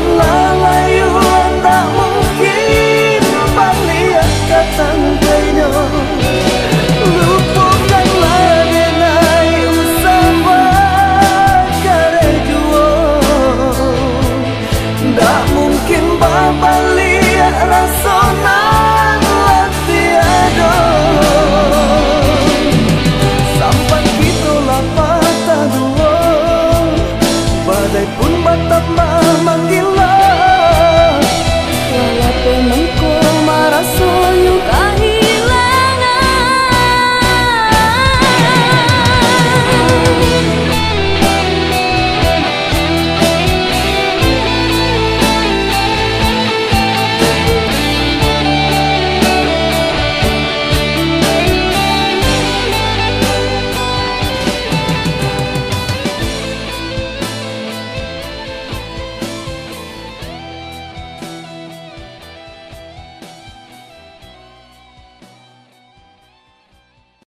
love.